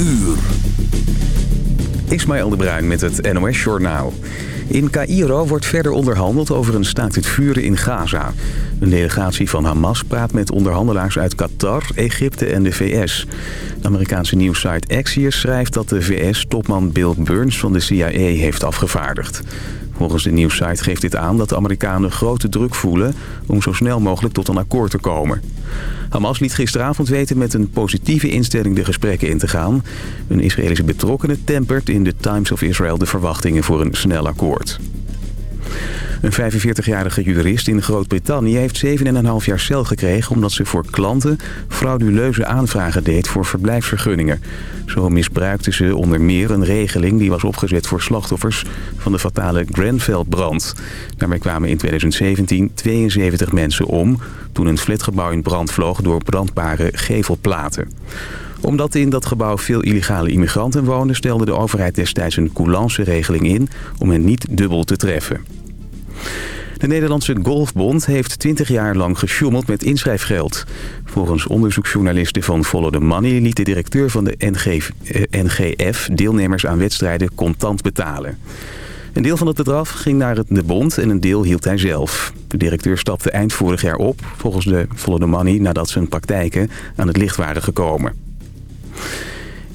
uur. Ismaël de Bruin met het NOS Journaal. In Cairo wordt verder onderhandeld over een staakt het vuren in Gaza. Een delegatie van Hamas praat met onderhandelaars uit Qatar, Egypte en de VS. De Amerikaanse nieuwssite Axios schrijft dat de VS-topman Bill Burns van de CIA heeft afgevaardigd. Volgens de nieuwssite geeft dit aan dat de Amerikanen grote druk voelen... om zo snel mogelijk tot een akkoord te komen. Hamas liet gisteravond weten met een positieve instelling de gesprekken in te gaan. Een Israëlische betrokkenen tempert in de Times of Israel de verwachtingen voor een snel akkoord. Een 45-jarige jurist in Groot-Brittannië heeft 7,5 jaar cel gekregen... omdat ze voor klanten frauduleuze aanvragen deed voor verblijfsvergunningen. Zo misbruikte ze onder meer een regeling die was opgezet voor slachtoffers... van de fatale Grenfell-brand. Daarmee kwamen in 2017 72 mensen om... toen een flatgebouw in brand vloog door brandbare gevelplaten omdat in dat gebouw veel illegale immigranten woonden... stelde de overheid destijds een coulance-regeling in om hen niet dubbel te treffen. De Nederlandse Golfbond heeft 20 jaar lang gesjoemeld met inschrijfgeld. Volgens onderzoeksjournalisten van Follow the Money... liet de directeur van de NGF eh, deelnemers aan wedstrijden contant betalen. Een deel van het bedrag ging naar de bond en een deel hield hij zelf. De directeur stapte eind vorig jaar op, volgens de Follow the Money... nadat zijn praktijken aan het licht waren gekomen.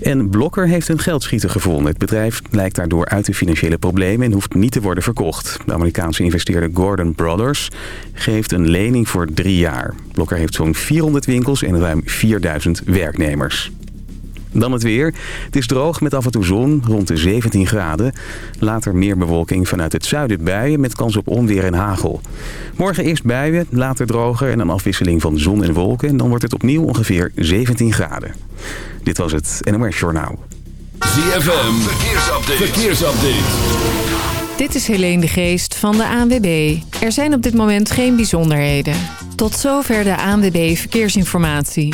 En Blokker heeft een geldschieter gevonden. Het bedrijf lijkt daardoor uit de financiële problemen en hoeft niet te worden verkocht. De Amerikaanse investeerder Gordon Brothers geeft een lening voor drie jaar. Blokker heeft zo'n 400 winkels en ruim 4000 werknemers. Dan het weer. Het is droog met af en toe zon, rond de 17 graden. Later meer bewolking vanuit het zuiden buien met kans op onweer en hagel. Morgen eerst buien, later droger en een afwisseling van zon en wolken. En dan wordt het opnieuw ongeveer 17 graden. Dit was het NOS Journaal. ZFM, verkeersupdate. verkeersupdate. Dit is Helene de Geest van de ANWB. Er zijn op dit moment geen bijzonderheden. Tot zover de ANWB Verkeersinformatie.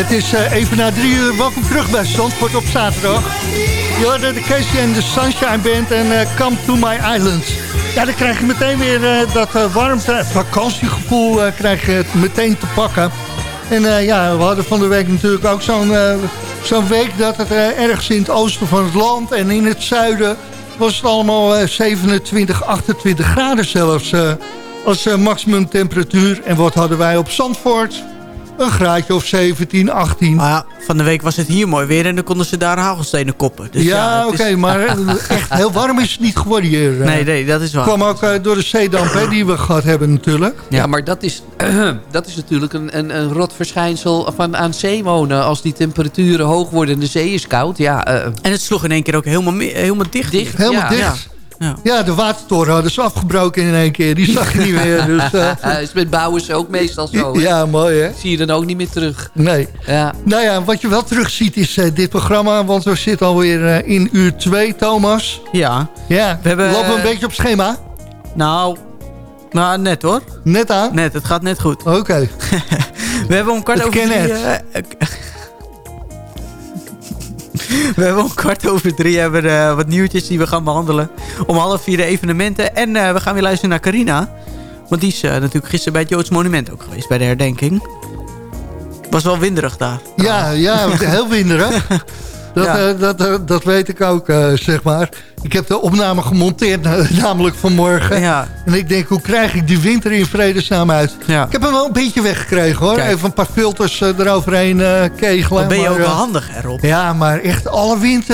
Het is uh, even na drie uur. Welkom terug bij Zandvoort op zaterdag. Je hoorde de Casey en de Sunshine Band en uh, Come to My Island. Ja, dan krijg je meteen weer uh, dat warmte, vakantiegevoel krijg je meteen te pakken. En ja, we hadden van de week natuurlijk ook zo'n zo'n week dat het ergens in het oosten van het land en in het zuiden was het allemaal 27, 28 graden zelfs als maximum temperatuur. En wat hadden wij op Zandvoort? Een graadje of 17, 18. Maar ja, van de week was het hier mooi weer en dan konden ze daar hagelstenen koppen. Dus ja, ja oké, maar echt heel warm is het niet geworden hier. Eh. Nee, nee, dat is waar. kwam ook uh, door de zeedamp hè, die we gehad hebben natuurlijk. Ja, maar dat is, uh, dat is natuurlijk een, een, een rot verschijnsel van aan zee wonen. Als die temperaturen hoog worden en de zee is koud. Ja, en het sloeg in één keer ook helemaal, helemaal dicht. dicht helemaal dicht. Ja. ja, de watertoren hadden ze afgebroken in één keer. Die zag je niet meer. Dus, uh... is met bouwers ook meestal zo. Hè? Ja, mooi hè. Zie je dan ook niet meer terug. Nee. Ja. Nou ja, wat je wel terug ziet is uh, dit programma. Want we zitten alweer uh, in uur 2, Thomas. Ja. Ja, we hebben, lopen een beetje op schema. Nou, nou, net hoor. Net aan? Net, het gaat net goed. Oké. we hebben om kwart over drie... we hebben om kwart over drie hebben, uh, wat nieuwtjes die we gaan behandelen. Om half vier de evenementen. En uh, we gaan weer luisteren naar Carina. Want die is uh, natuurlijk gisteren bij het Joods Monument ook geweest. Bij de herdenking. Was wel winderig daar. Ja, ja heel winderig. Dat, ja. dat, dat weet ik ook, zeg maar. Ik heb de opname gemonteerd, namelijk vanmorgen. Ja. En ik denk, hoe krijg ik die winter in vredesnaam uit? Ja. Ik heb hem wel een beetje weggekregen hoor. Even een paar filters eroverheen kegelen. Dan ben je maar, ook wel handig erop. Ja, maar echt alle wind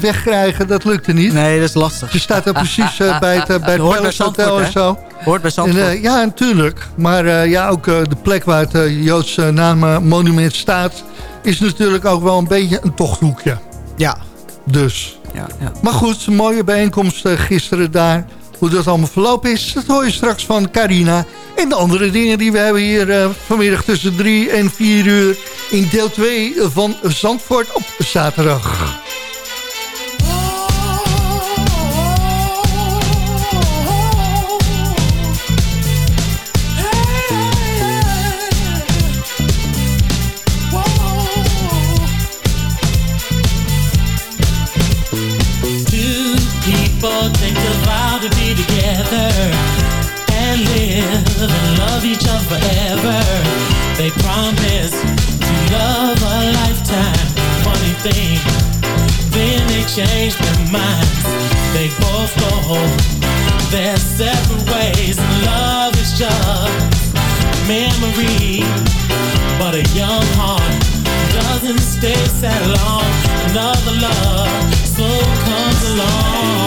wegkrijgen, dat lukte niet. Nee, dat is lastig. Je staat er precies bij het, bij het Palace Hotel en zo. Hoort bij Zandvoort. ja, natuurlijk. Maar ja, ook de plek waar het Joodse naammonument staat... is natuurlijk ook wel een beetje een tochthoekje. Ja. Dus ja, ja. Maar goed, mooie bijeenkomst eh, gisteren daar. Hoe dat allemaal verlopen is, dat hoor je straks van Carina. En de andere dingen die we hebben hier uh, vanmiddag tussen 3 en 4 uur... in deel 2 van Zandvoort op zaterdag. Thing, then they change their minds. They both go their separate ways. Love is just memory, but a young heart doesn't stay sad long. Another love soon comes along.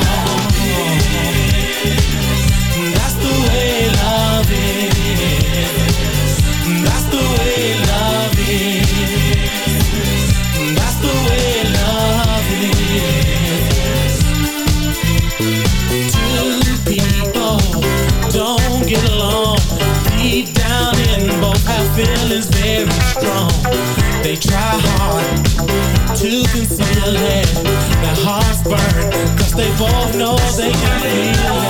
Both know they can feel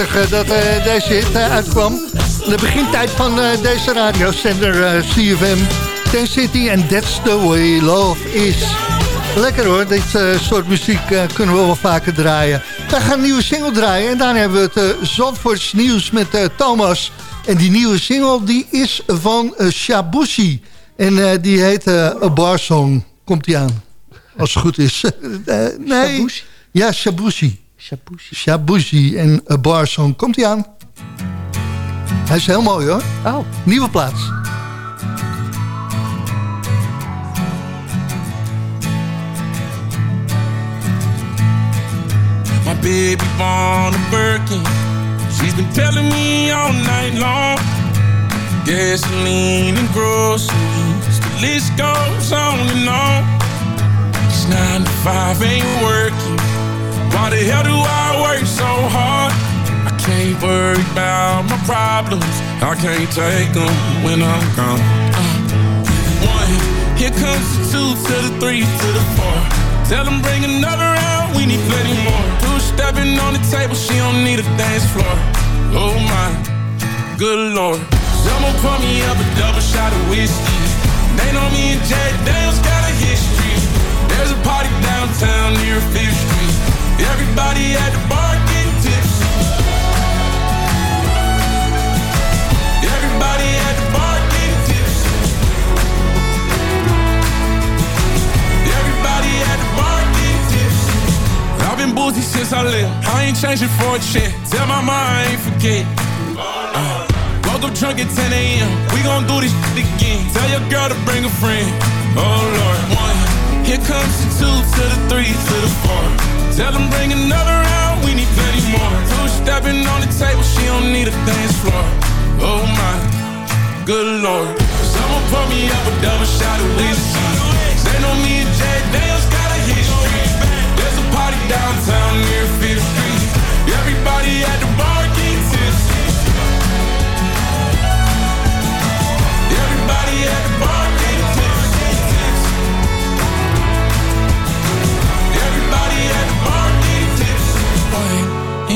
90 eh, dat eh, deze hit eh, uitkwam. De begintijd van deze radiozender CFM. Ten City and That's the Way Love Is. Lekker hoor, dit soort muziek kunnen we wel vaker draaien. Wij gaan een nieuwe single draaien en daarna hebben we het Zandvoorts nieuws met Thomas. En die nieuwe single die is van Shabushi. En die heet A Bar Song. Komt die aan? Als het goed is. Nee. Shabushi? Ja, Shabushi. Shabushi. Shabushi en A Bar Song. Komt die aan? Hij is heel mooi hoor. Oh. Nieuwe plaats. My baby born a Birkin. She's been telling me all night long. Gasoline and groceries. The list goes on and on. It's nine to five, ain't working. Why the hell do I work so hard? I can't worry about my problems. I can't take them when I'm gone. Uh, one, here comes the two to the three to the four. Tell them bring another round, we need plenty more. Two stepping on the table, she don't need a dance floor. Oh my, good lord. Someone pour me up a double shot of whiskey. They know me and Jack Daniels got a history. There's a party downtown near Fifth Street. Everybody at the bar getting tipsy. Everybody at the bar getting tipsy. Everybody at the bar getting tipsy. I've been boozy since I left. I ain't changing for a check. Tell my mom I ain't forget. Uh, woke up drunk at 10 a.m. We gon' do this shit again. Tell your girl to bring a friend. Oh Lord, one. Here comes the two to the three to the four. Tell them bring another round. We need plenty more. Two stepping on the table. She don't need a dance floor. Oh my, good lord. Someone pour me up a double shot of whiskey. They know me and Jack Daniels got a history. There's a party downtown near Fifth Street. Everybody at the bar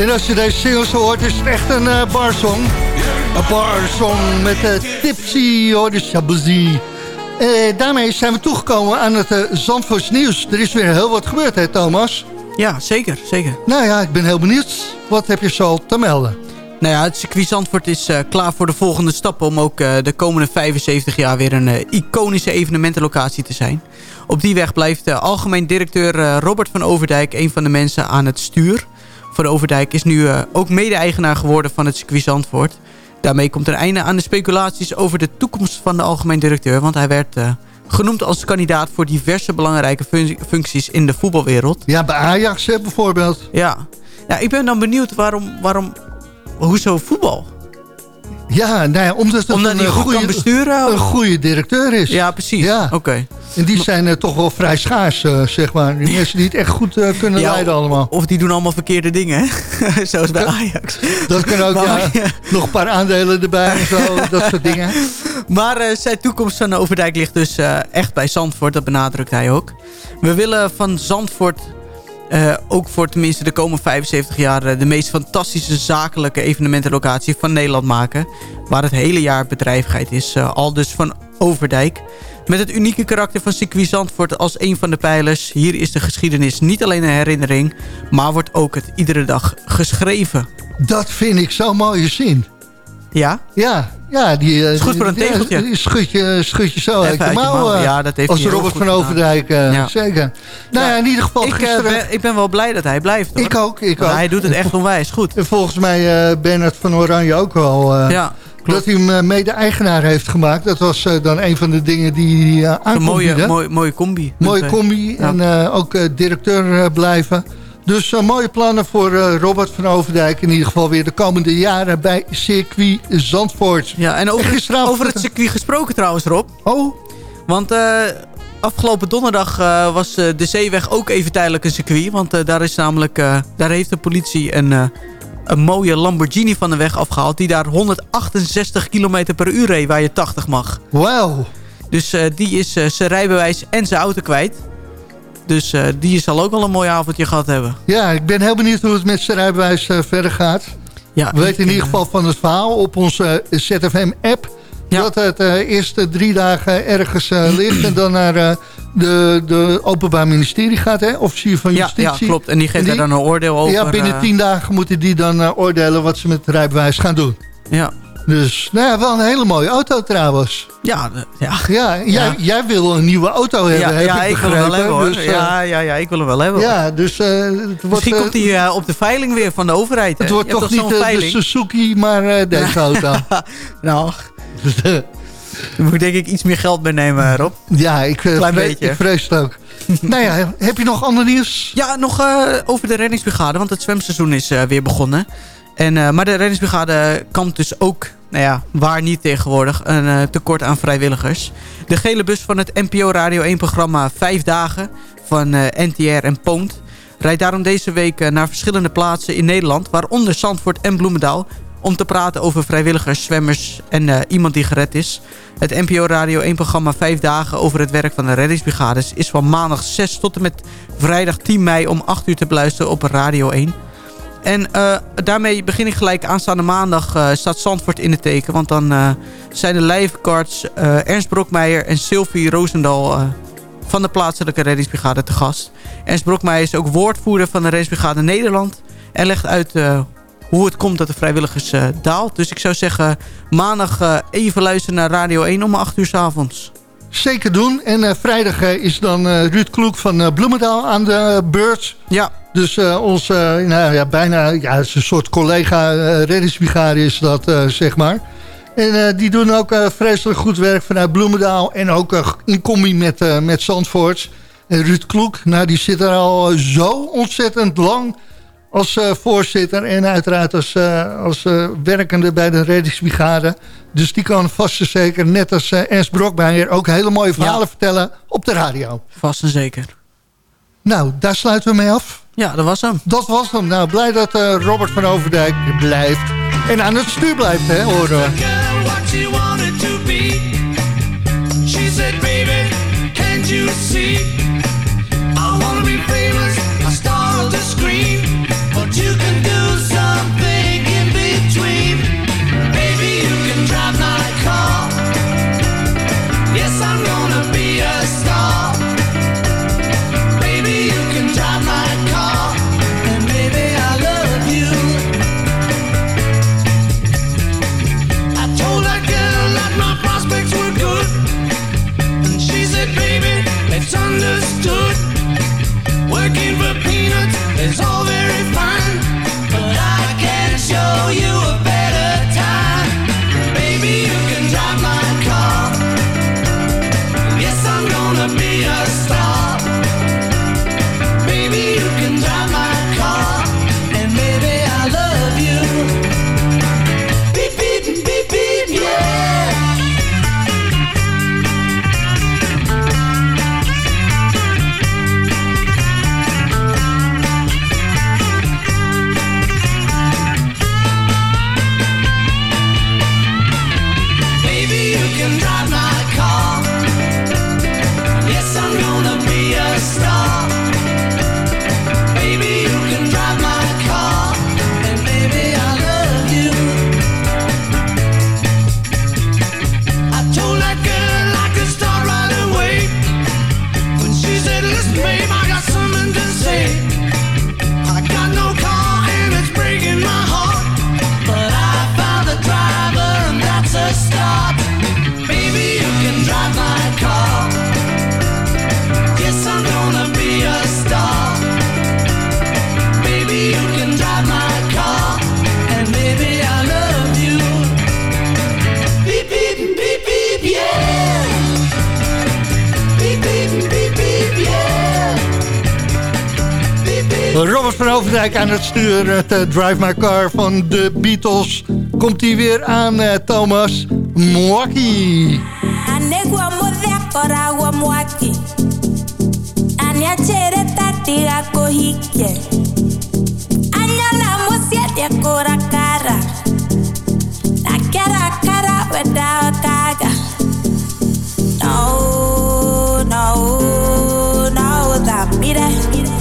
En als je deze single zo hoort, is het echt een uh, barsong. Een barsong met uh, Tipsy, hoor, de Shabuzi. Eh, daarmee zijn we toegekomen aan het uh, Zandvoorts nieuws. Er is weer heel wat gebeurd, hè Thomas? Ja, zeker, zeker. Nou ja, ik ben heel benieuwd. Wat heb je zo te melden? Nou ja, het circuit Zandvoort is uh, klaar voor de volgende stappen... om ook uh, de komende 75 jaar weer een uh, iconische evenementenlocatie te zijn. Op die weg blijft algemeen directeur Robert van Overdijk... een van de mensen aan het stuur. Van Overdijk is nu ook mede-eigenaar geworden van het circuit Zandvoort. Daarmee komt er een einde aan de speculaties over de toekomst van de algemeen directeur... want hij werd genoemd als kandidaat voor diverse belangrijke fun functies in de voetbalwereld. Ja, bij Ajax hè, bijvoorbeeld. Ja. ja, ik ben dan benieuwd waarom... waarom hoezo voetbal? Ja, nou ja, omdat het omdat een, hij goed goede, kan besturen? een goede directeur is. Ja, precies. Ja. Oké. Okay. En die zijn uh, toch wel vrij schaars, uh, zeg maar. Die mensen die het echt goed uh, kunnen ja, leiden allemaal. Of die doen allemaal verkeerde dingen, hè? Zoals bij Ajax. Dat kan ook, maar, ja. Nog een paar aandelen erbij en zo, dat soort dingen. Maar zijn toekomst van Overdijk ligt dus echt bij Zandvoort. Dat benadrukt hij ook. We willen van Zandvoort uh, ook voor tenminste de komende 75 jaar uh, de meest fantastische zakelijke evenementenlocatie van Nederland maken. Waar het hele jaar bedrijvigheid is. Uh, al dus van Overdijk. Met het unieke karakter van circuit Zandvoort als een van de pijlers. Hier is de geschiedenis niet alleen een herinnering. Maar wordt ook het iedere dag geschreven. Dat vind ik zo'n mooie zin. Ja? Ja, ja die, is goed voor een tegeltje. Ja, schud, je, schud je zo uit je. Ja, dat heeft als Robert van Overdijk, uh, ja. zeker. Nou ja, in ieder geval ik, gisteren... Uh, ben, ik ben wel blij dat hij blijft. Hoor. Ik ook, ik ook. Hij doet het echt onwijs goed. En volgens mij uh, Bernard van Oranje ook wel. ja. dat hij hem eh, mede-eigenaar heeft gemaakt. Dat was eh, dan een van de dingen die hij uh, Een mooie, mooie, mooie combi. Mooie combi en uh, ook uh, directeur uh, blijven. Dus mooie plannen voor Robert van Overdijk. In ieder geval weer de komende jaren bij circuit Zandvoort. Ja, en over, en over het circuit gesproken trouwens, Rob. Oh? Want afgelopen donderdag was de Zeeweg ook even tijdelijk een circuit. Want daar is namelijk, daar heeft de politie een een mooie Lamborghini van de weg afgehaald... die daar 168 km per uur reed waar je 80 mag. Wauw. Dus uh, die is uh, zijn rijbewijs en zijn auto kwijt. Dus uh, die zal ook wel een mooi avondje gehad hebben. Ja, ik ben heel benieuwd hoe het met zijn rijbewijs verder gaat. Ja, We weten in ieder geval van het verhaal op onze ZFM-app... Ja. Dat het eerste drie dagen ergens uh, ligt en dan naar uh, de, de Openbaar Ministerie gaat, hè? officier van Justitie. Ja, ja klopt. En die geeft daar dan een oordeel over. Ja, binnen tien dagen moeten die dan oordelen wat ze met het rijbewijs gaan doen. Ja. Dus, nou ja, wel een hele mooie auto trouwens. Ja, ja. ja, jij, ja. jij wil een nieuwe auto hebben, ja, heb ja, ik, ik wil hem wel hebben, hoor. Dus, ja, ja, ja, ik wil hem wel hebben. Ja, dus... Uh, het Misschien wordt, komt hij uh, op de veiling weer van de overheid. Het wordt toch, toch niet de Suzuki, maar deze auto. nou, Daar moet ik denk ik iets meer geld bij nemen, Rob. Ja, ik, Klein beetje. ik vrees het ook. nou ja, heb je nog ander nieuws? Ja, nog over de reddingsbrigade, want het zwemseizoen is weer begonnen. En, maar de reddingsbrigade kampt dus ook, nou ja, waar niet tegenwoordig, een tekort aan vrijwilligers. De gele bus van het NPO Radio 1 programma Vijf Dagen van NTR en Poont rijdt daarom deze week naar verschillende plaatsen in Nederland, waaronder Zandvoort en Bloemendaal, om te praten over vrijwilligers, zwemmers en iemand die gered is. Het NPO Radio 1 programma 5 dagen over het werk van de reddingsbrigades... is van maandag 6 tot en met vrijdag 10 mei om 8 uur te beluisteren op Radio 1. En uh, daarmee begin ik gelijk aanstaande maandag uh, staat Zandvoort in het teken. Want dan zijn de lifeguards Ernst Brokmeijer en Sylvie Roosendal van de plaatselijke reddingsbrigade te gast. Ernst Brokmeijer is ook woordvoerder van de reddingsbrigade Nederland... en legt uit hoe het komt dat de vrijwilligers daalt. Dus ik zou zeggen, maandag even luisteren naar Radio 1 om 8 uur s avonds. Zeker doen. En uh, vrijdag is dan Ruud Kloek van Bloemendaal aan de beurt. Ja. Dus onze, nou ja, bijna, ja, een soort collega reddingsbrigade is dat, zeg maar. En die doen ook vreselijk goed werk vanuit Bloemendaal. En ook in combi met, met Zandvoort. En Ruud Kloek, nou die zit er al zo ontzettend lang als uh, voorzitter en uiteraard als, uh, als uh, werkende bij de reddingsbrigade. Dus die kan vast en zeker, net als Ernst Brokmeijer... ook hele mooie verhalen ja. vertellen op de radio. Vast en zeker. Nou, daar sluiten we mee af. Ja, dat was hem. Dat was hem. Nou, blij dat Robert van Overdijk blijft. En aan het stuur blijft, hè, horen we. She said, baby, can't you see? Robert van Overdijk aan het stuur. Het eh, Drive My Car van de Beatles. Komt hij weer aan, uh, Thomas Mwaki. Anegwa modea koragwa mwaki Aniachere tatiga kohike Anyala musiete kora kara Nakera kara weda No, no, no, that mire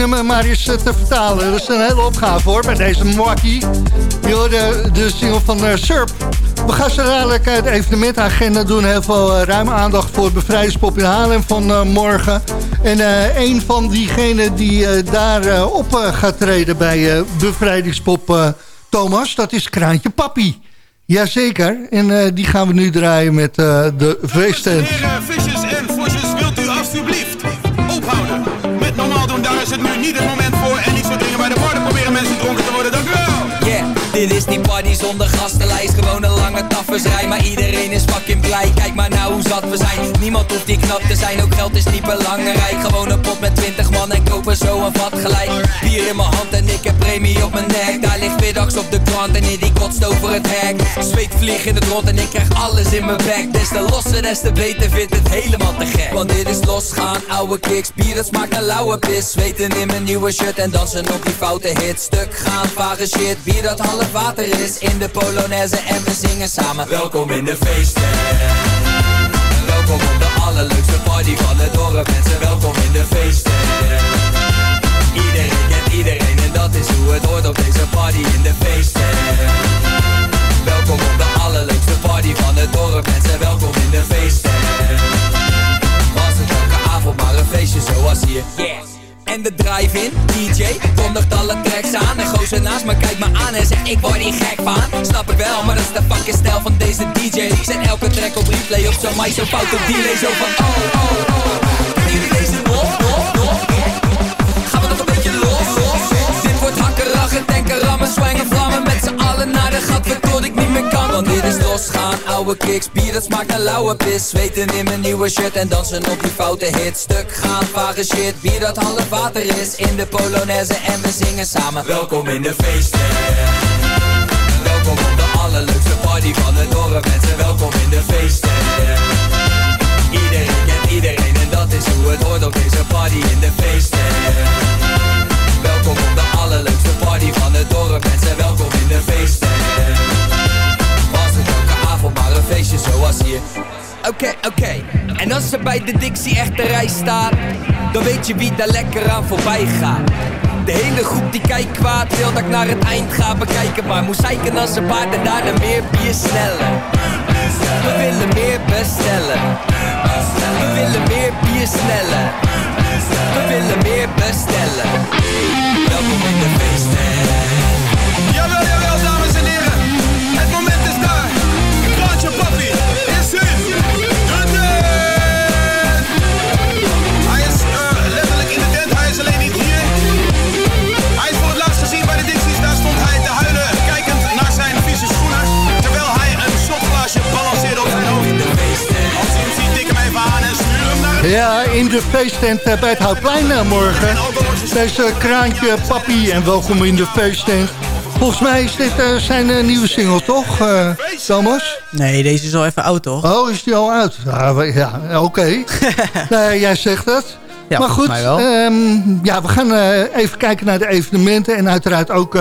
nummer maar eens eh, te vertalen. Dat is een hele opgave hoor, bij deze Mwaki. Je hoorde de single van uh, Surp. We gaan zo dadelijk eh, de evenementagenda doen. Heel veel eh, ruime aandacht voor Bevrijdingspop in Haarlem van eh, morgen. En eh, een van diegenen die eh, daar eh, op eh, gaat treden bij eh, Bevrijdingspop eh, Thomas... dat is Kraantje Papi. Jazeker, en eh, die gaan we nu draaien met eh, de feesttent. Heren, visjes en vosjes, wilt u alstublieft niet het moment voor. En niet zo dringen bij de borden proberen mensen dronken te worden. Dank u wel. Yeah, dit is die party zonder gastenlijst Gewoon een lange taffersrij, maar iedereen is fucking blij. Kijk maar nou hoe zat we zijn. Niemand hoeft die knap te zijn, ook geld is niet belangrijk. Gewoon een pot met 20 man en kopen zo een vat gelijk. Bier in mijn hand en ik heb premie op mijn nek. Daar ligt middags op de krant en die kotst over het hek. Zweet vlieg in het rond en ik krijg alles in mijn bek. Des te losser, des te beter, vind het helemaal te gek. Want dit is losgaan, ouwe kicks, bier dat smaakt naar lauwe pis. Zweten in mijn nieuwe shirt en dansen op die foute hit. Stuk gaan, vage shit, bier dat half water is. In de Polonaise en we zingen samen. Welkom in de feesten. Welkom op de allerleukste party van het dorp Mensen, welkom in de feesten. Iedereen kent iedereen en dat is hoe het hoort op deze party in de feesten. Welkom op de allerleukste party van het dorp Mensen, welkom in de feesten. Was het elke avond maar een feestje zoals hier En de drive-in, DJ, kondigt alle tracks aan. En gozer naast me kijkt me aan en zegt ik word hier gek van. Snap ik wel, maar dat is de fucking stijl van deze DJ Zet elke track op replay op zo'n mic, zo fout op delay Zo van oh, oh, oh. Kennen jullie deze nog, nog, nog? Gaan we nog een beetje los, los? Dit wordt hakken, lachen, denken, rammen, zwangen, vlammen Met z'n allen naar de gat, tot ik niet kan Want dit is los losgaan. Oude kicks, bier dat smaakt naar lauwe pis. Zweten in mijn nieuwe shirt en dansen op die foute hit. Stuk gaan, vage shit, bier dat half water is. In de Polonaise en we zingen samen. Welkom in de feesten. Welkom op de allerleukste party van het dorp Mensen, welkom in de feesten. Iedereen kent iedereen en dat is hoe het hoort op deze party in de feesten. Welkom op de allerleukste party van het dorp Mensen, welkom in de feesten zoals hier. Oké, oké. En als er bij de Dixie echt de rij staat Dan weet je wie daar lekker aan voorbij gaat. De hele groep die kijkt kwaad wil dat ik naar het eind ga bekijken. Maar moest zeiken als een paard en daarna meer bier sneller We willen meer bestellen. We willen meer bier sneller We willen meer bestellen. Welkom in de feesten Jawel, jawel, dames en heren. Ja, in de feesttent eh, bij het Houtplein eh, morgen. Deze kraantje papi en welkom in de feesttent. Volgens mij is dit eh, zijn eh, nieuwe single, toch, eh, Thomas? Nee, deze is al even oud, toch? Oh, is die al uit? Ja, ja oké. ja, jij zegt het. Ja, maar goed, ehm, ja, we gaan even kijken naar de evenementen... en uiteraard ook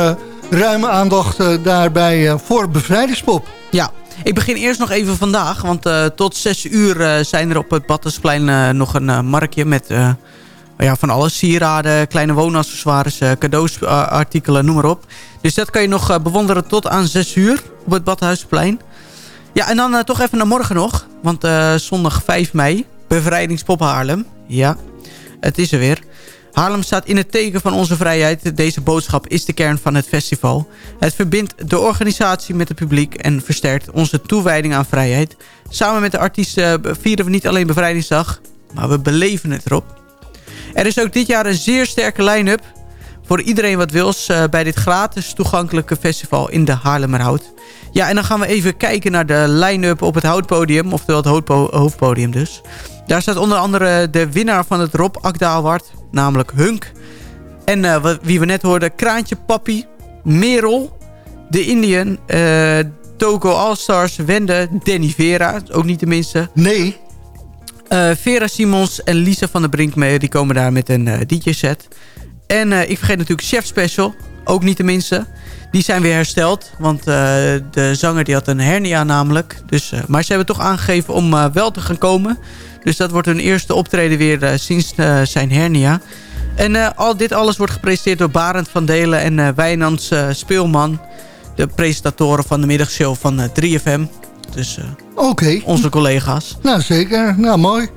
ruime aandacht daarbij voor Bevrijdingspop. Ja, ik begin eerst nog even vandaag. Want tot 6 uur zijn er op het Battersplein eh, nog een marktje met ja, van alles. Sieraden, kleine woonaccessoires, eh, cadeaus, eh, noem maar op. Dus dat kan je nog eh, bewonderen tot aan 6 uur op het Badhuisplein. Ja, en dan toch even naar morgen nog. Want zondag 5 mei, bevrijdingspop Haarlem. Ja, het is er weer. Haarlem staat in het teken van onze vrijheid. Deze boodschap is de kern van het festival. Het verbindt de organisatie met het publiek en versterkt onze toewijding aan vrijheid. Samen met de artiesten vieren we niet alleen Bevrijdingsdag, maar we beleven het erop. Er is ook dit jaar een zeer sterke line-up voor iedereen wat wils eh, bij dit gratis toegankelijke festival in de Haarlemmerhout. Ja, en dan gaan we even kijken naar de line-up op het houtpodium, oftewel het hoofdpo- hoofdpodium dus. Daar staat onder andere de winnaar van het Rob Akda Award, namelijk Hunk. En eh, wie we net hoorden, Kraantje Papi, Merel, The Indian, eh Togo Allstars, Wende, Danny Vera, ook niet de minste. Nee. Eh, Vera Simons en Lisa van der Brink mee, die komen daar met een eh, DJ-set. En eh, ik vergeet natuurlijk Chef Special, ook niet de minste. Die zijn weer hersteld, want de zanger die had een hernia namelijk. Dus, maar ze hebben toch aangegeven om wel te gaan komen. Dus dat wordt hun eerste optreden weer sinds zijn hernia. En al dit alles wordt gepresenteerd door Barend van Delen en Wijnands Speelman. De presentatoren van de middagshow van eh, 3FM. Dus eh, Oké. onze collega's. Nou, zeker. Nou, mooi.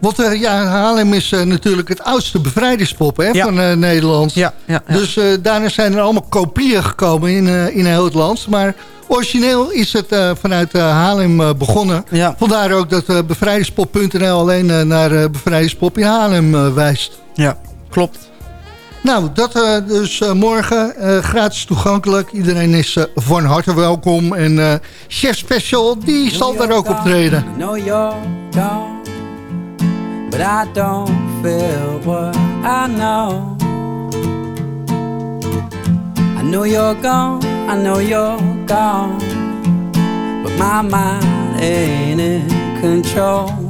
Want eh, ja, Haarlem is eh, natuurlijk het oudste bevrijdingspop hè, Ja. van Nederland. Ja. Dus daarna zijn er allemaal kopieën gekomen in, in heel het land. Maar origineel is het vanuit Haarlem begonnen. Ja. Vandaar ook dat bevrijdingspop.nl alleen naar bevrijdingspop in Haarlem wijst. Ja, klopt. Nou, dat eh, dus eh, morgen eh, gratis toegankelijk. Iedereen is van harte welkom. En Chef Special, die zal daar ook optreden. Know you're gone, but I don't feel what I know. I know you're gone, I know you're gone, but my mind ain't in control.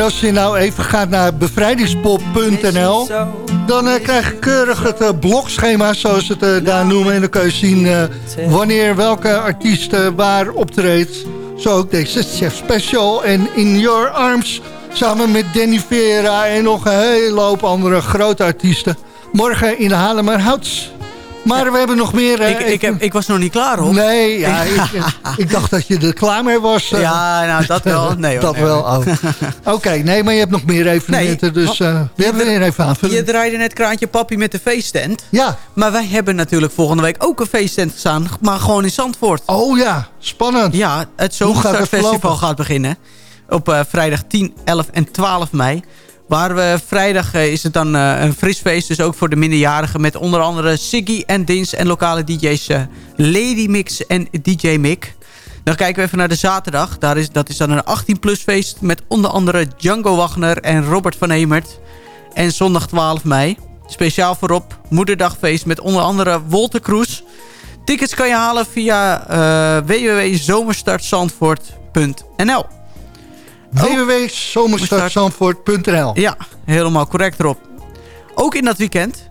En als je nou even gaat naar bevrijdingspop.nl... dan eh, krijg je keurig het eh, blokschema, zoals ze het eh, daar noemen. En dan kun je zien wanneer welke artiest waar optreedt. Zo ook deze Chef Special en In Your Arms... samen met Danny Vera en nog een hele hoop andere grote artiesten. Morgen in Haarlemmerhout. Maar we hebben nog meer... Ik, ik, heb, ik was nog niet klaar, hoor. Nee, ja, ik, ik dacht dat je er klaar mee was. eh. Ja, nou, dat wel. Nee, hoor, dat nee, wel. hoor. oh. Oké, nee, maar je hebt nog meer evenementen, Nee, dus eh we hebben weer even aanvullen. Je draaide net Kraantje Papi met de feesttent. Ja. Maar wij hebben natuurlijk volgende week ook een feesttent staan. Maar gewoon in Zandvoort. Oh ja, spannend. Ja, het verlopen? gaat beginnen. Op eh, vrijdag 10, 11 en 12 mei. Waar we vrijdag eh, is het dan eh, een fris feest. Dus ook voor de minderjarigen. Met onder andere Siggy en Dins en lokale DJ's eh, Lady Mix en DJ Mick. Dan kijken we even naar de zaterdag. Daar is, dat is dan een 18-plus feest. Met onder andere Django Wagner en Robert van Hemert. En zondag 12 mei. Speciaal voorop moederdagfeest met onder andere Wolter Kroes. Tickets kan je halen via eh www.zomerstartzandvoort.nl www.zomerstartzandvoort.nl Ja, helemaal correct erop. Ook in dat weekend,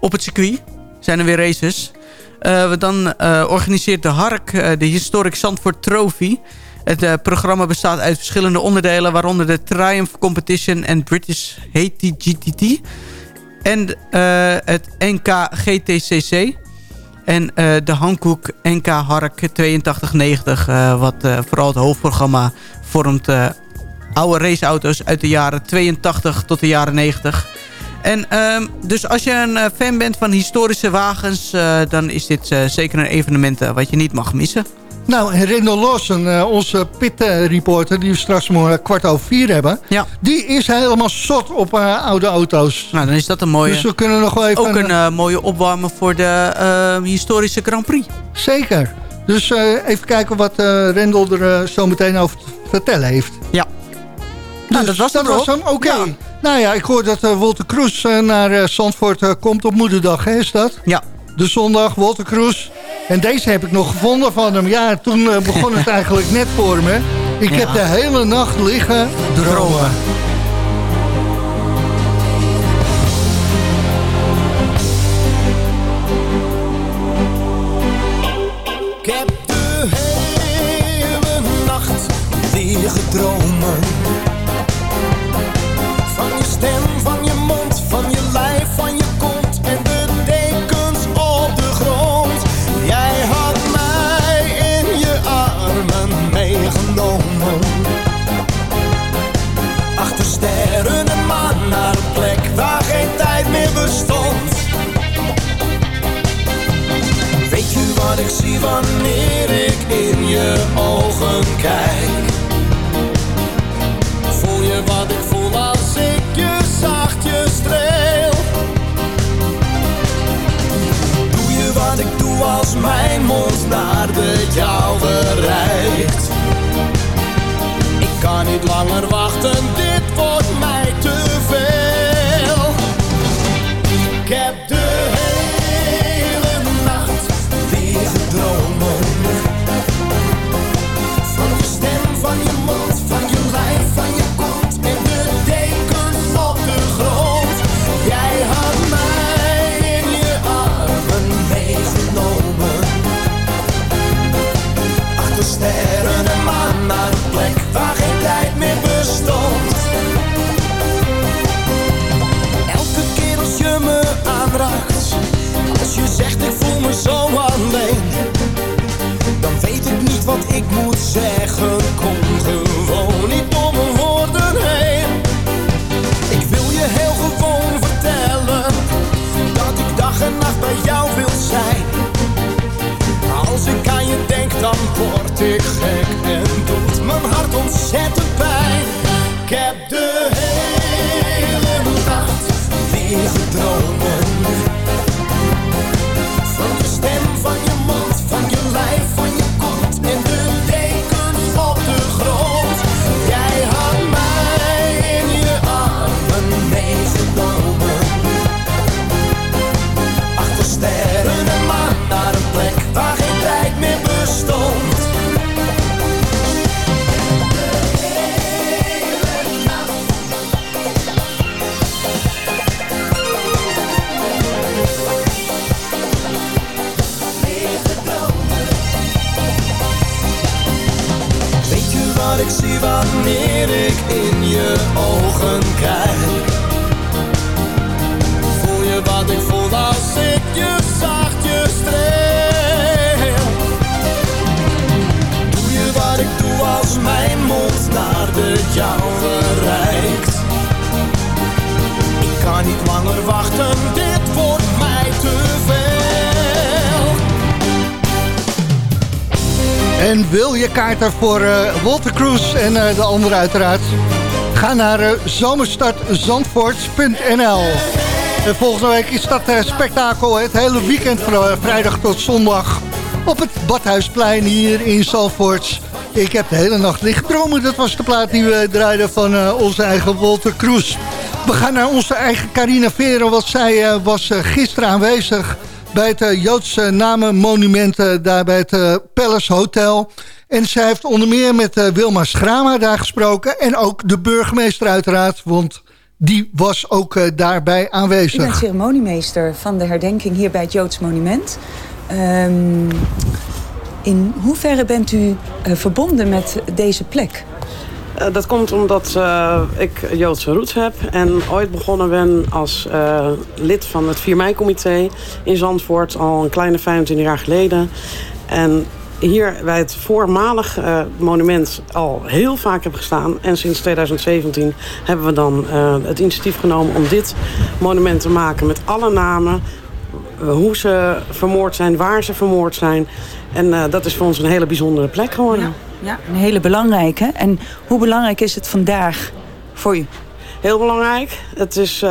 op het circuit, zijn er weer races. Eh, dan eh, organiseert de Hark eh, de Historic Zandvoort Trophy. Het programma bestaat uit verschillende onderdelen... waaronder de Triumph Competition en British HTGTT... en het NK GTCC... En de Hankook NK Hark 8290, eh, wat vooral het hoofdprogramma vormt... eh, oude raceauto's uit de jaren 82 tot de jaren 90. En ehm, dus als je een eh, fan bent van historische wagens... eh, dan is dit zeker een evenement wat je niet mag missen. Nou, en Rendel Lawson, onze pit-reporter... die we straks om kwart over vier hebben... Ja. die is helemaal zot op oude auto's. Nou, dan is dat een mooie... Dus we kunnen nog wel even... ook een mooie opwarmen voor de historische Grand Prix. Zeker. Dus eh, even kijken wat eh Rendel er eh, zo meteen over te vertellen heeft. Ja. Nou, dat was dat was hem. Oké. Ja. Nou ja, ik hoor dat Wolter Kroes naar Zandvoort komt op moederdag, hè, is dat? Ja. De zondag, Wolter Kroes. En deze heb ik nog gevonden van hem. Ja, toen begon het eigenlijk net voor me. Ik Ja. heb de hele nacht liggen dromen. Ik ik zie wanneer ik in je ogen kijk? Voel je wat ik voel als ik je zachtjes streel? Doe je wat ik doe als mijn mond naar de jouwe reikt? Ik kan niet langer wachten, dit wordt zegt ik voel me zo alleen, dan weet ik niet wat ik moet zeggen. Kom gewoon niet door mijn woorden heen. Ik wil je heel gewoon vertellen dat ik dag en nacht bij jou wil zijn. Als ik aan je denk, dan word ik gek en doet mijn hart ontzettend pijn. Ik heb de hele nacht liggen kaarten voor eh, Walter Cruz en eh, de anderen uiteraard? Ga naar eh, zomerstartzandvoort.nl En volgende week is dat spektakel het hele weekend van vrijdag tot zondag op het Badhuisplein hier in Zandvoort. Ik heb de hele nacht liggen dromen. Dat was de plaat die we draaiden van onze eigen Walter Cruz. We gaan naar onze eigen Carina Veren, want zij was gisteren aanwezig bij het Joodse namenmonument daar bij het Palace Hotel. En zij heeft onder meer met eh, Wilma Schrama daar gesproken. En ook de burgemeester uiteraard, want die was ook eh, daarbij Ik ben aanwezig. ceremoniemeester van de herdenking hier bij het Joods Monument. Ehm, in hoeverre bent u eh, verbonden met deze plek? Eh, dat komt omdat eh, ik Joodse roots heb en ooit begonnen ben als eh, lid van het 4 mei-comité in Zandvoort al een kleine 25 jaar geleden. En hier bij het voormalig eh, monument al heel vaak heb gestaan. En sinds 2017 hebben we dan eh, het initiatief genomen om dit monument te maken met alle namen. eh, hoe ze vermoord zijn, waar ze vermoord zijn. En dat is voor ons een hele bijzondere plek geworden. Ja, een hele belangrijke. En hoe belangrijk is het vandaag voor u? Heel belangrijk. Het is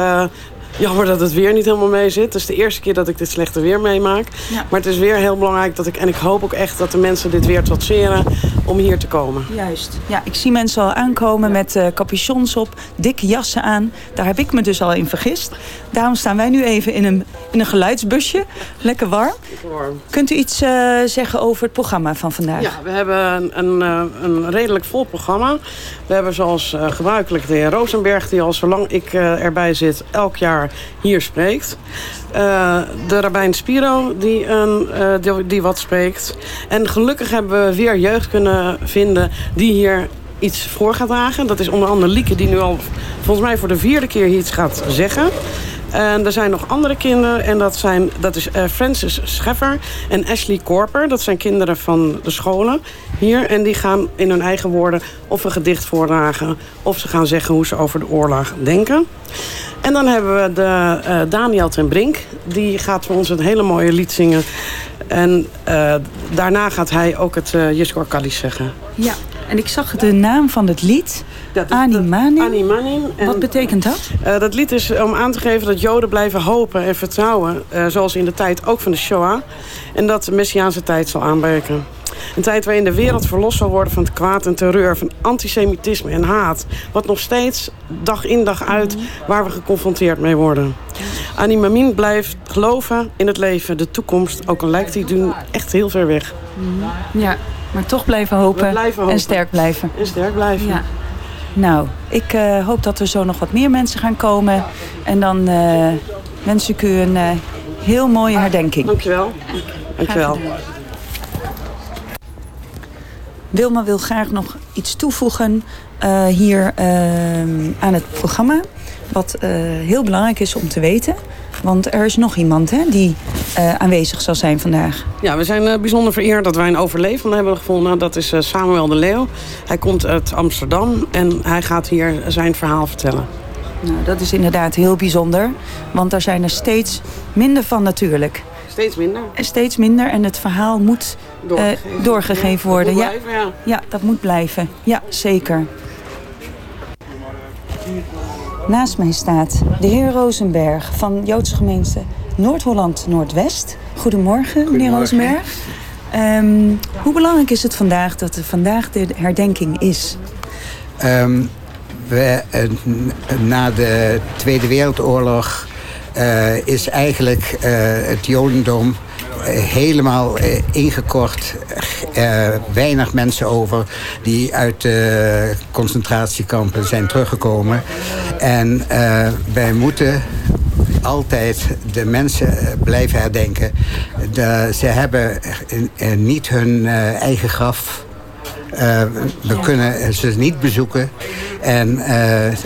jammer dat het weer niet helemaal mee zit. Het is de eerste keer dat ik dit slechte weer meemaak. Ja. Maar het is weer heel belangrijk dat ik... en ik hoop ook echt dat de mensen dit weer trotseren om hier te komen. Juist. Ja, ik zie mensen al aankomen met eh capuchons op, dikke jassen aan. Daar heb ik me dus al in vergist. Daarom staan wij nu even in een, in een geluidsbusje. Lekker warm. Kunt u iets eh, zeggen over het programma van vandaag? Ja, we hebben een, een, eh, een redelijk vol programma. We hebben zoals eh, gebruikelijk de heer Rosenberg... die al zolang ik erbij zit elk jaar hier spreekt. De rabbijn Spiro die, een, die, die wat spreekt. En gelukkig hebben we weer jeugd kunnen vinden die hier iets voor gaat dragen. Dat is onder andere Lieke die nu al volgens mij voor de vierde keer hier iets gaat zeggen. En er zijn nog andere kinderen. En dat, zijn, dat is eh, Francis Scheffer en Ashley Korper. Dat zijn kinderen van de scholen hier. En die gaan in hun eigen woorden of een gedicht voordragen... of ze gaan zeggen hoe ze over de oorlog denken. En dan hebben we de, eh, Daniel ten Brink. Die gaat voor ons een hele mooie lied zingen. En eh, daarna gaat hij ook het uh, Jiskor zeggen. Ja, en ik zag de naam van het lied. Ani Manin. Ani Manin. En, Wat betekent dat? Uh, dat lied is om aan te geven dat Joden blijven hopen en vertrouwen. Uh, zoals in de tijd ook van de Shoah. En dat de Messiaanse tijd zal aanbreken. Een tijd waarin de wereld verlost zal worden van het kwaad en terreur, van antisemitisme en haat. Wat nog steeds dag in dag uit waar we geconfronteerd mee worden. Annie Mamin blijft geloven in het leven, de toekomst, ook al lijkt die doen echt heel ver weg. Ja, maar toch blijven hopen, blijven hopen. en sterk blijven. En sterk blijven. Ja. Nou, ik uh, hoop dat er zo nog wat meer mensen gaan komen. En dan uh, wens ik u een uh, heel mooie herdenking. Dankjewel. Dankjewel. Wilma wil graag nog iets toevoegen hier uh, aan het programma. Wat heel belangrijk is om te weten. Want er is nog iemand hè, die aanwezig zal zijn vandaag. Ja, we zijn bijzonder vereerd dat wij een overlevende hebben gevonden. Dat is Samuel de Leeuw. Hij komt uit Amsterdam en hij gaat hier zijn verhaal vertellen. Nou, dat is inderdaad heel bijzonder. Want er zijn er steeds minder van natuurlijk. Steeds minder. Steeds minder en het verhaal moet doorgegeven, doorgegeven worden. Ja, blijven, ja. ja, dat moet blijven. Ja, zeker. Naast mij staat de heer Rosenberg van Joodse gemeente Noord-Holland Noordwest. Goedemorgen, meneer Rosenberg. Um, hoe belangrijk is het vandaag dat er vandaag de herdenking is? Um, we, uh, na de Tweede Wereldoorlog uh, is eigenlijk uh, het Jodendom helemaal ingekort. weinig mensen over die uit de concentratiekampen zijn teruggekomen. En wij moeten altijd de mensen blijven herdenken. De, ze hebben niet hun eigen graf we kunnen ze niet bezoeken. En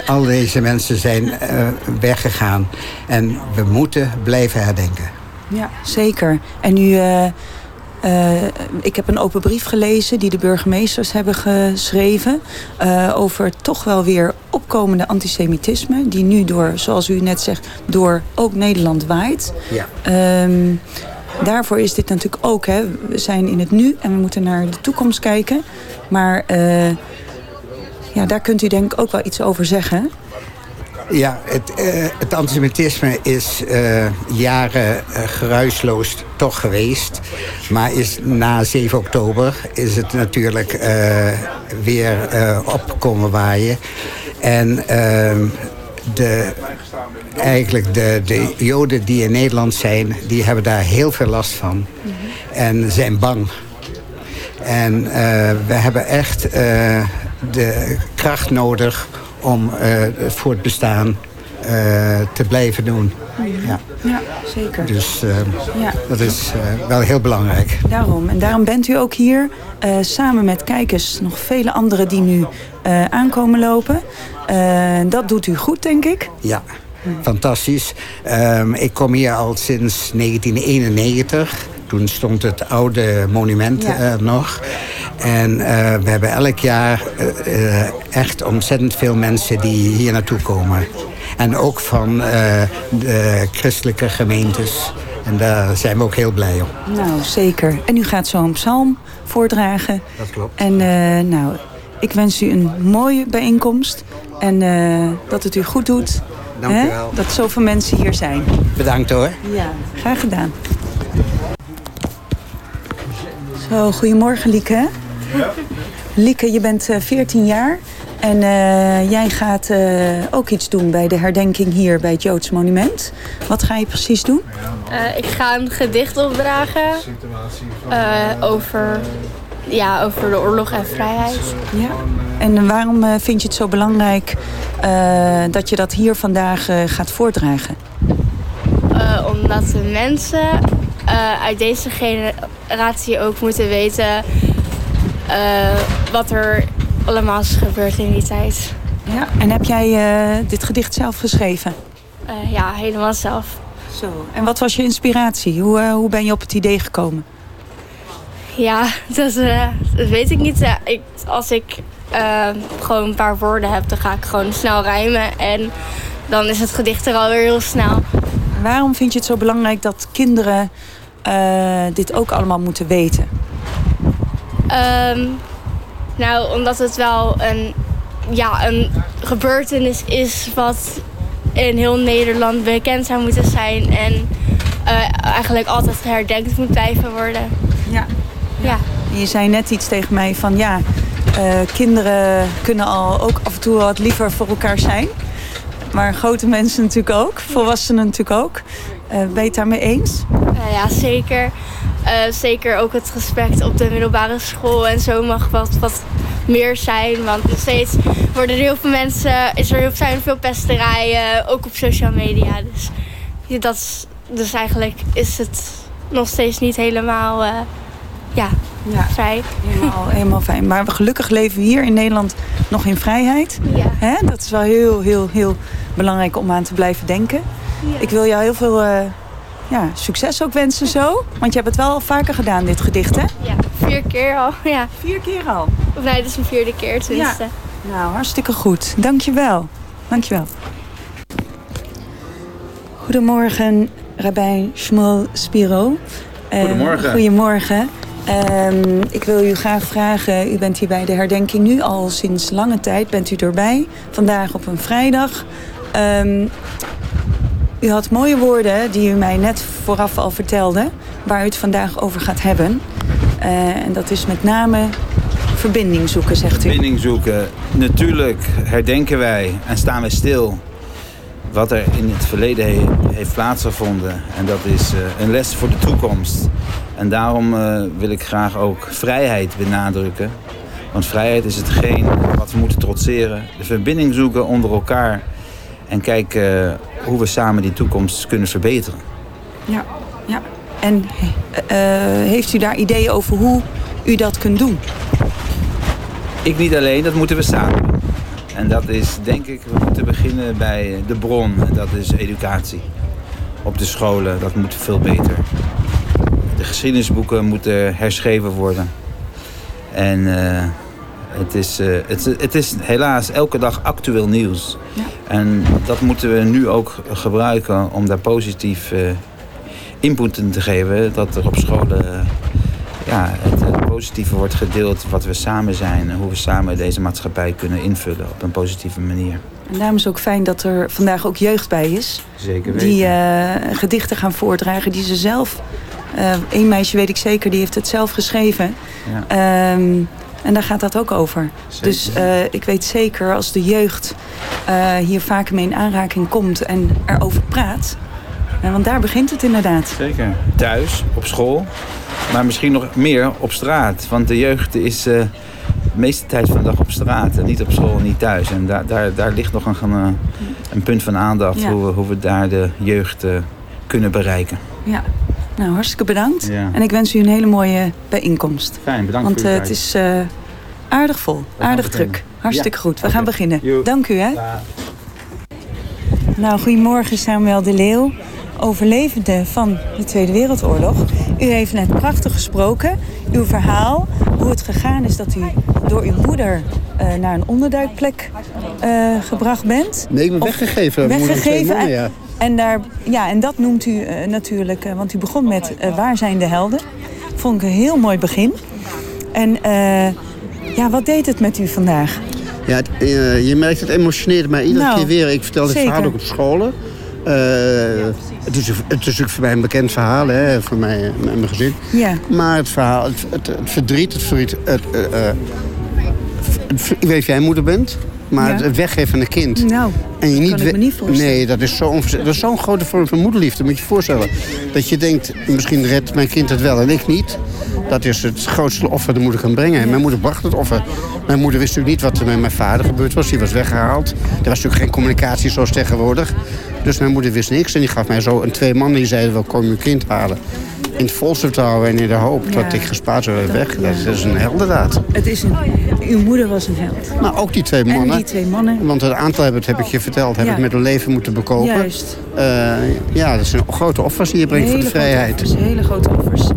al deze mensen zijn weggegaan. En we moeten blijven herdenken. Ja, zeker. En nu... ik heb een open brief gelezen die de burgemeesters hebben geschreven... over toch wel weer opkomende antisemitisme... die nu door, zoals u net zegt, door ook Nederland waait. Ja. Um, daarvoor is dit natuurlijk ook. Hè. We zijn in het nu en we moeten naar de toekomst kijken. Maar uh, ja, daar kunt u denk ik ook wel iets over zeggen. Ja, het, uh, het antisemitisme is uh, jaren geruisloos toch geweest. Maar is na 7 oktober is het natuurlijk weer opkomen waaien. En ehm, de, eigenlijk de, de Joden die in Nederland zijn, die hebben daar heel veel last van. En zijn bang. En we hebben echt de kracht nodig om voor het bestaan te blijven doen. Ja, ja zeker. Dus ja. dat is wel heel belangrijk. Daarom. En daarom bent u ook hier samen met kijkers, nog vele anderen die nu aankomen lopen. dat doet u goed, denk ik. Ja. Fantastisch. Um, ik kom hier al sinds 1991. Toen stond het oude monument ja. er nog. En uh, we hebben elk jaar uh, echt ontzettend veel mensen die hier naartoe komen. En ook van de christelijke gemeentes. En daar zijn we ook heel blij om. Nou, zeker. En u gaat zo een psalm voordragen. Dat klopt. En nou, ik wens u een mooie bijeenkomst. En dat het u goed doet. Dank u wel. Dat zoveel mensen hier zijn. Bedankt hoor. Ja, graag gedaan. Zo, goedemorgen Lieke. Ja. Lieke, je bent uh, 14 jaar. En uh, jij gaat uh, ook iets doen bij de herdenking hier bij het Joods Monument. Wat ga je precies doen? Uh, ik ga een gedicht opdragen over, ja, over de oorlog en vrijheid. Ja. En waarom vind je het zo belangrijk dat je dat hier vandaag gaat voordragen? omdat de mensen uit deze generatie ook moeten weten wat er allemaal is gebeurd in die tijd. Ja, en heb jij uh, dit gedicht zelf geschreven? eh, ja, helemaal zelf. Zo. En wat was je inspiratie? Hoe, eh, hoe ben je op het idee gekomen? Ja, dat, eh, dat weet ik niet. Ik, als ik eh, gewoon een paar woorden heb, dan ga ik gewoon snel rijmen. En dan is het gedicht er alweer heel snel. Waarom vind je het zo belangrijk dat kinderen eh, dit ook allemaal moeten weten? Ehm, nou, omdat het wel een, ja, een gebeurtenis is wat in heel Nederland bekend zou moeten zijn. En eh, eigenlijk altijd herdenkt moet blijven worden. Ja. Ja. Je zei net iets tegen mij van ja, eh, kinderen kunnen al ook af en toe wat liever voor elkaar zijn. Maar grote mensen natuurlijk ook, volwassenen natuurlijk ook. Eh, ben je het daarmee eens? Ja, zeker. Uh, zeker ook het respect op de middelbare school en zo mag wat, wat meer zijn. Want nog steeds worden er heel veel mensen, is er heel, zijn veel pesterijen, ook op social media. Dus, dat is, dus eigenlijk is het nog steeds niet helemaal uh, ja, ja, vrij. Helemaal, helemaal fijn. Maar gelukkig leven we hier in Nederland nog in vrijheid. Ja. Hè? Dat is wel heel, heel, heel belangrijk om aan te blijven denken. Ja. Ik wil jou heel veel uh, ja, succes ook wensen zo. Want je hebt het wel vaker gedaan, dit gedicht, hè? Ja, vier keer al. Ja. Vier keer al? Of nee, dit is mijn vierde keer tenminste. Ja. Nou, hartstikke goed. Dankjewel. Dankjewel. Goedemorgen, Rabijn Shmuel Spiro. Goedemorgen. Uh, goedemorgen. Um, ik wil u graag vragen, u bent hier bij de herdenking nu al sinds lange tijd. Bent u erbij? Vandaag op een vrijdag. Um, u had mooie woorden die u mij net vooraf al vertelde, waar u het vandaag over gaat hebben. Uh, en dat is met name verbinding zoeken, zegt u. Verbinding zoeken. Natuurlijk herdenken wij en staan wij stil wat er in het verleden he heeft plaatsgevonden. En dat is uh, een les voor de toekomst. En daarom uh, wil ik graag ook vrijheid benadrukken. Want vrijheid is hetgeen wat we moeten trotseren. De verbinding zoeken onder elkaar. En kijken uh, hoe we samen die toekomst kunnen verbeteren. Ja, ja. En heeft u daar ideeën over hoe u dat kunt doen? Ik niet alleen, dat moeten we samen. En dat is, denk ik, we moeten beginnen bij de bron. En dat is educatie. Op de scholen, dat moet veel beter. De geschiedenisboeken moeten herschreven worden. En uh, het, is, uh, het, het, is helaas elke dag actueel nieuws. Ja. En dat moeten we nu ook gebruiken om daar positief uh, input in te geven. Dat er op scholen ja, het positieve wordt gedeeld wat we samen zijn. En hoe we samen deze maatschappij kunnen invullen op een positieve manier. En daarom is het ook fijn dat er vandaag ook jeugd bij is. Zeker weten. Die gedichten gaan voordragen die ze zelf... Eén uh, meisje weet ik zeker, die heeft het zelf geschreven. Ja. Um, en daar gaat dat ook over. Zeker. Dus uh, ik weet zeker als de jeugd hier vaker mee in aanraking komt en erover praat... want daar begint het inderdaad. Zeker. Thuis, op school, maar misschien nog meer op straat. Want de jeugd is de meeste tijd van de dag op straat. En niet op school, niet thuis. En daar, daar, daar ligt nog een, een, punt van aandacht. Ja. Hoe, we, hoe we daar de jeugd kunnen bereiken. Ja, nou hartstikke bedankt. Ja. En ik wens u een hele mooie bijeenkomst. Fijn, bedankt Want voor uh, uw het is aardig vol, aardig druk. Hartstikke ja. goed. We okay. gaan beginnen. Dank u hè. Ja. Nou, goedemorgen Samuel de Leeuw overlevende van de Tweede Wereldoorlog. U heeft net prachtig gesproken. Uw verhaal, hoe het gegaan is dat u door uw moeder uh, naar een onderduikplek uh, gebracht bent. Nee, ik ben weggegeven. Weggegeven. Mannen, ja. En, daar, ja, en dat noemt u uh, natuurlijk, want u begon met Waar zijn de helden? Vond ik een heel mooi begin. En ja, wat deed het met u vandaag? Ja, het, je merkt het emotioneert mij iedere nou, keer weer. Ik vertel dit verhaal ook op scholen. Het, is, het is natuurlijk voor mij een bekend verhaal, hè, voor mij en mijn gezin. Ja. Maar het verhaal, het, het, het verdriet, het verdriet... Het, ik weet of jij moeder bent, maar ja. het weggeven van een kind. Nou, en je dat niet kan ik me niet voorstellen. Nee, dat is zo'n zo grote vorm van moederliefde, moet je je voorstellen. Dat je denkt, misschien redt mijn kind het wel en ik niet. Dat is het grootste offer dat de moeder kan brengen. En mijn moeder bracht het offer. Mijn moeder wist natuurlijk niet wat er met mijn vader gebeurd was. Die was weggehaald. Er was natuurlijk geen communicatie zoals tegenwoordig. Dus mijn moeder wist niks. En die gaf mij zo een twee mannen die zeiden, wel kom je kind halen. In het volste vertrouwen en in de hoop Ja. dat ik gespaard zou worden weg. Dat, dat is een heldendaad. Het is een, uw moeder was een held. Maar ook die twee En mannen. die twee mannen. Want het aantal heb, heb ik je verteld, heb Ja. ik met hun leven moeten bekopen. Juist. Eh, ja, dat zijn grote offers die je brengt voor de grote vrijheid. offers, hele grote offers.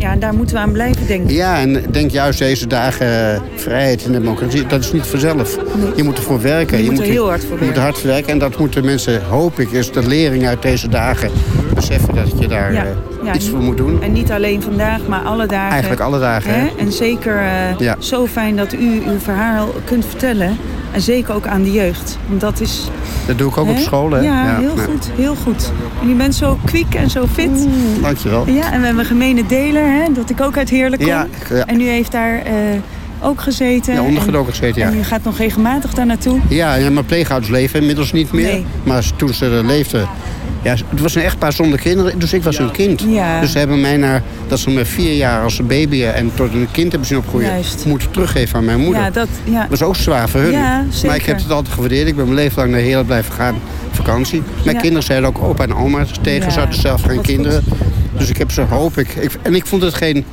Ja, en daar moeten we aan blijven denken. Ja, en denk juist deze dagen eh, vrijheid en democratie, dat is niet vanzelf. Je moet ervoor werken. Je moet er heel hard voor Je moet er hard voor werken. En dat moeten mensen, hoop ik, is de lering uit deze dagen beseffen dat je daar Ja, eh, ja, iets voor moet doen. En niet alleen vandaag, maar alle dagen. Eigenlijk alle dagen, hè? En zeker eh, Ja. zo fijn dat u uw verhaal kunt vertellen. En zeker ook aan de jeugd. Want dat is... Dat doe ik ook op school, hè? Ja, heel ja. goed. Heel goed. En u bent zo kwiek en zo fit. Dankjewel. Ja, en we hebben een gemene deler, hè, dat ik ook uit Heerlijk kom. Ja. En u heeft daar eh, ook gezeten. Ja, ondergedoken gezeten, ja. En u gaat nog regelmatig daar naartoe. Ja, ja, mijn pleegouders leven inmiddels niet meer. Nee. Maar toen ze leefden... Ja, het was een echtpaar zonder kinderen, dus ik was hun kind. Ja. Dus ze hebben mij naar, dat ze me vier jaar als baby en tot een kind hebben zien opgroeien... Juist. moeten teruggeven aan mijn moeder. Ja, dat, ja. Dat is ook zwaar voor hun. Ja, Maar ik heb het altijd gewaardeerd. Ik ben mijn leven lang naar Heerlijk blijven gaan vakantie. Mijn kinderen zeiden ook opa en oma tegen. Ze hadden zelf geen kinderen. Dus ik heb ze, hoop ik... ik en ik vond het geen,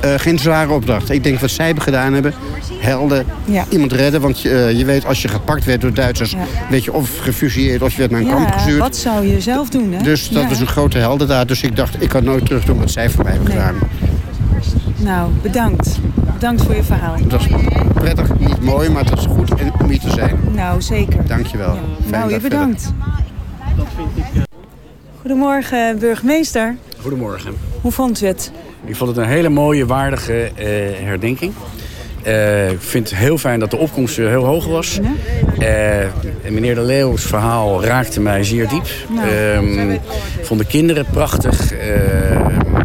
eh, geen zware opdracht. Ik denk wat zij hebben gedaan hebben. Helden. Ja. Iemand redden. Want eh, je weet, als je gepakt werd door Duitsers... Ja. weet je of gefusilleerd of je werd naar een kamp Ja, gestuurd. wat zou je zelf doen, hè? Dus dat Ja. was een grote heldendaad. Dus ik dacht, ik kan nooit terug doen wat zij voor mij hebben Nee. gedaan. Nou, bedankt. Bedankt voor je verhaal. Dat is prettig, niet mooi, maar het is goed om hier te zijn. Nou, zeker. Dankjewel. Fijne Nou, je verder. bedankt. Goedemorgen, burgemeester. Goedemorgen. Hoe vond u het? Ik vond het een hele mooie, waardige eh, herdenking. Eh, ik vind het heel fijn dat de opkomst heel hoog was. Eh, en meneer De Leeuws verhaal raakte mij zeer diep. Ehm, ik vond de kinderen prachtig. Eh,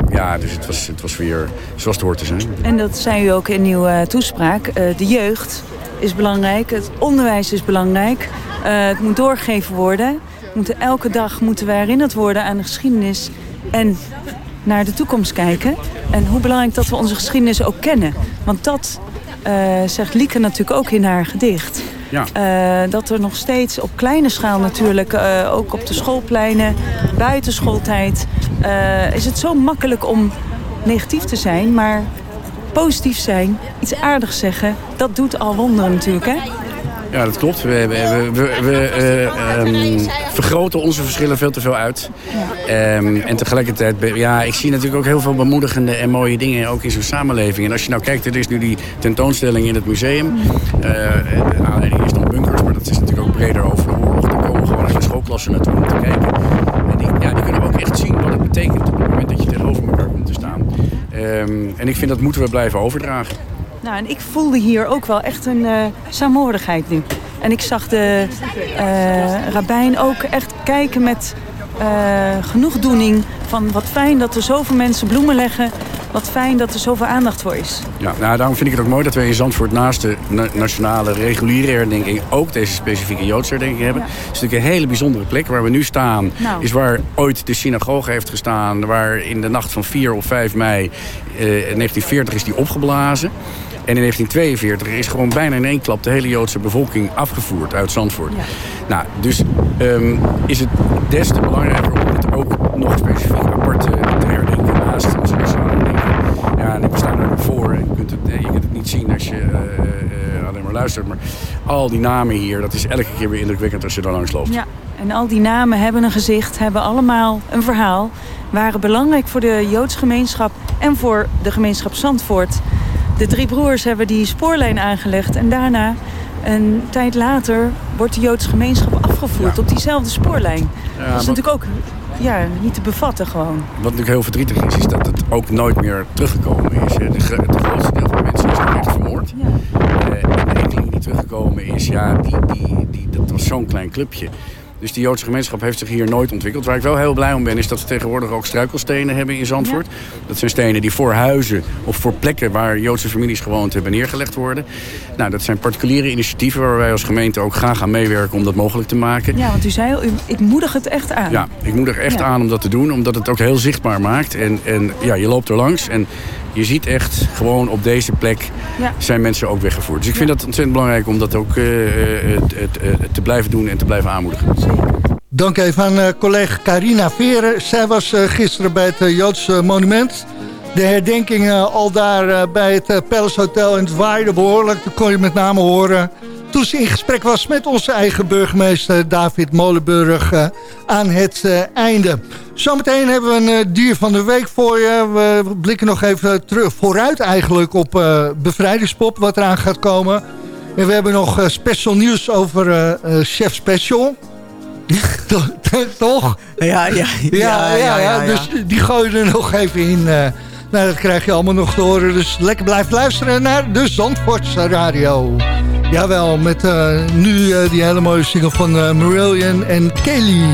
ja, dus het was, het was weer zoals het hoort te zijn. En dat zei u ook in uw toespraak. De jeugd is belangrijk. Het onderwijs is belangrijk. Het moet doorgegeven worden. Moeten, elke dag moeten we herinnerd worden aan de geschiedenis. En naar de toekomst kijken. En hoe belangrijk dat we onze geschiedenis ook kennen. Want dat eh, zegt Lieke natuurlijk ook in haar gedicht. Ja. Eh, dat er nog steeds op kleine schaal natuurlijk, eh, ook op de schoolpleinen, buitenschooltijd, is het zo makkelijk om negatief te zijn, maar positief zijn, iets aardigs zeggen, dat doet al wonderen natuurlijk, hè? Ja, dat klopt. We, we, we, we, we, eh, ehm, vergroten onze verschillen veel te veel uit. Ehm, en tegelijkertijd, ja, ik zie natuurlijk ook heel veel bemoedigende en mooie dingen ook in zo'n samenleving. En als je nou kijkt, er is nu die tentoonstelling in het museum. Eh, de aanleiding is dan bunkers, maar dat is natuurlijk ook breder over de oorlog. Daar komen gewoon hele schoolklassen naartoe om te kijken. En die, ja, die kunnen ook echt zien wat het betekent op het moment dat je tegenover elkaar komt te staan. Ehm, en ik vind dat moeten we blijven overdragen. Nou, en ik voelde hier ook wel echt een eh saamhorigheid nu. En ik zag de eh rabbijn ook echt kijken met eh, genoegdoening van wat fijn dat er zoveel mensen bloemen leggen. Wat fijn dat er zoveel aandacht voor is. Ja, nou, daarom vind ik het ook mooi dat we in Zandvoort naast de na- nationale reguliere herdenking ook deze specifieke Joodse herdenking hebben. Het is natuurlijk een hele bijzondere plek. Waar we nu staan Nou. is waar ooit de synagoge heeft gestaan. Waar in de nacht van 4 of 5 mei eh, 1940 is die opgeblazen. En in 1942 is gewoon bijna in één klap de hele Joodse bevolking afgevoerd uit Zandvoort. Nou, dus ehm, is het des te belangrijker om het ook nog specifiek apart te, herdenken naast onze herdenking. Ja, en we staan er voor. En je, kunt het, eh, je kunt het niet zien als je eh, eh, alleen maar luistert. Maar al die namen hier, dat is elke keer weer indrukwekkend als je daar langs loopt. Ja, en al die namen hebben een gezicht, hebben allemaal een verhaal. Waren belangrijk voor de Joodse gemeenschap en voor de gemeenschap Zandvoort. De drie broers hebben die spoorlijn aangelegd en daarna, een tijd later, wordt de Joodse gemeenschap afgevoerd op diezelfde spoorlijn. dat is natuurlijk ook ja, niet te bevatten gewoon. Wat natuurlijk heel verdrietig is, is dat het ook nooit meer teruggekomen is. De, grootste deel van de mensen is echt vermoord. Eh, en de enkeling die teruggekomen is, ja, die, die, die, dat was zo'n klein clubje. Dus die Joodse gemeenschap heeft zich hier nooit ontwikkeld. Waar ik wel heel blij om ben, is dat we tegenwoordig ook struikelstenen hebben in Zandvoort. Dat zijn stenen die voor huizen of voor plekken waar Joodse families gewoond hebben neergelegd worden. Nou, dat zijn particuliere initiatieven waar wij als gemeente ook graag aan meewerken om dat mogelijk te maken. Ja, want u zei al, u, ik moedig het echt aan. Ja, ik moet er echt Ja. aan om dat te doen, omdat het ook heel zichtbaar maakt. En, en ja, je loopt er langs en je ziet echt gewoon op deze plek Ja. zijn mensen ook weggevoerd. Dus ik vind dat ontzettend belangrijk om dat ook eh, eh, het- te blijven doen en te blijven aanmoedigen. Dank even aan eh, collega Carina Veren. Zij was eh, gisteren bij het uh, Joodse monument. De herdenking al daar bij het Palace Hotel en het waaide behoorlijk. Dat kon je met name horen toen ze in gesprek was met onze eigen burgemeester David Molenburg aan het einde. Zometeen hebben we een dier van de week voor je. We blikken nog even terug vooruit eigenlijk op bevrijdingspop wat eraan gaat komen. En we hebben nog special nieuws over Chef Special... Toch? Ja, ja, ja, ja, ja, Dus die gooi je er nog even in. Uh, nou, dat krijg je allemaal nog te horen. Dus lekker blijf luisteren naar de Zandvoortse Radio. Jawel, met uh, nu uh, die hele mooie single van Marillion en Kelly.